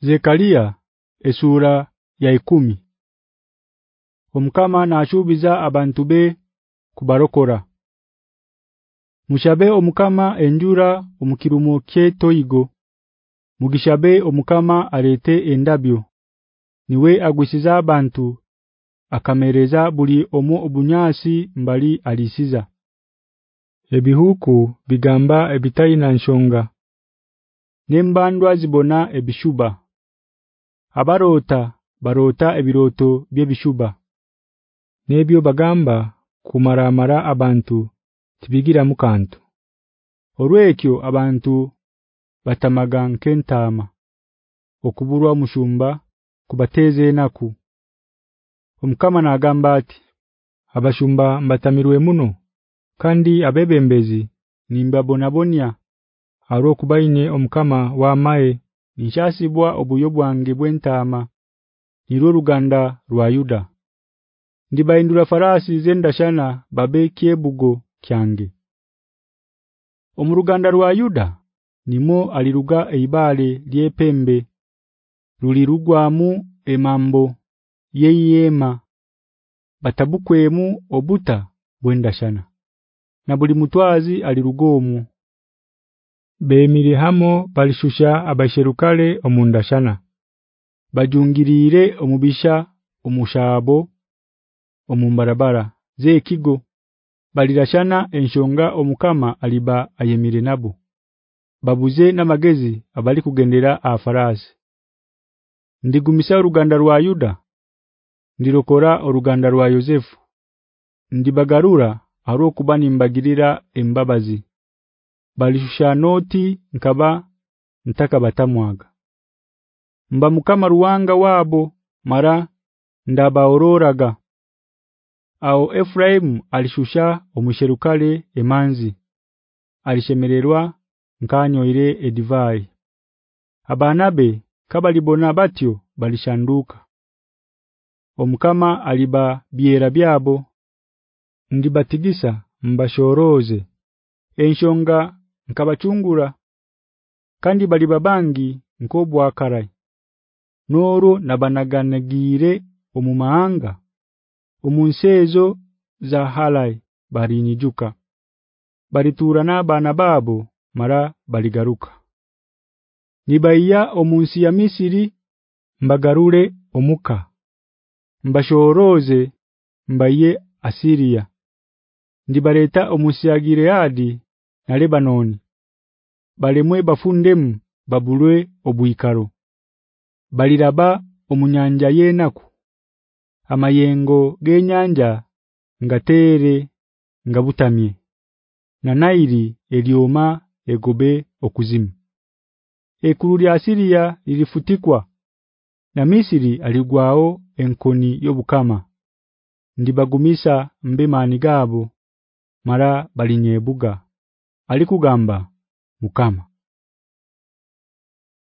Zekaria esura ya ikumi. Omkama naashubiza abantu be kubarokora Mushabe omukama enjura omukirumo kyetoyigo. Mugishabe omukama alete endabyo. Niwe agwisiza abantu akamereza buli omu obunyasi mbali alisiza. Ebihuku bigamba ebitaina nshonga. Nembandwa zibona ebishuba Abarota barota ebiroto byebishuba. Nebyo bagamba kumaramara abantu tibigira mukantu Olwekyo abantu batamaga nkentama okuburwa mushumba kubateze enaku Omukama nagamba ati abashumba mbatamirwe muno kandi abebembezi nimbabonabonya. Aro kubaine omukama wa mae nishasibwa obuyo bwange bwentama niro ruganda rwa Yuda. Ndibaindura farasi zendashana babeke bugo kyange. Omuruganda rwa Yuda nimo aliruga eibale lyepembe rulirugwamu emambo yeyema batabukwemu obuta bwendashana na buli mutwazi alirugomu Bemire hamo balishusha abasherukale omundashana. Bajungirire omubisha omushabo omumbarabara ze kigo. Balirashana enshonga omukama aliba ayemire nabo. Babuze namagezi abali kugendera afarasi Ndigumisa uruganda rwa Yuda. Ndirokora uruganda rwa Yosefu. Ndibagarura aro kubani mbagirira embabazi balishusha noti nkaba ntaka batamwaga. Mba mukama ruwanga wabo mara ndabaororaga. Au Ephraim alishusha omusherukale emanzi. Alishemererwa nkanyoire edivai. Abanabe kabalibona batyo balishanduka. Omukama aliba biera byabo. Ndibatigisa mbashoroze enshonga nkabachungura kandi bali babangi nkobwa karai. Noro nabanaganagire omumahanga omunsezo za halai barinijuka balitura nabana babo mara baligaruka. Nibaiya omunsi ya Misiri mbagarure omuka. Mbashoroze mbaye Asiria ndibareta ya hadi na Lebanon balemwe bafundemu babulwe obuikaro baliraba omunyanja yenaku. Amayengo genyanja ngatere ngabutamye na nairi elioma egobe okuzimu. Ekuru lya Asiria lilifutikwa. Na Misiri aligwao enkoni yobukama. Ndibagumisa mbemani gabo mara balinyebuga alikugamba mukama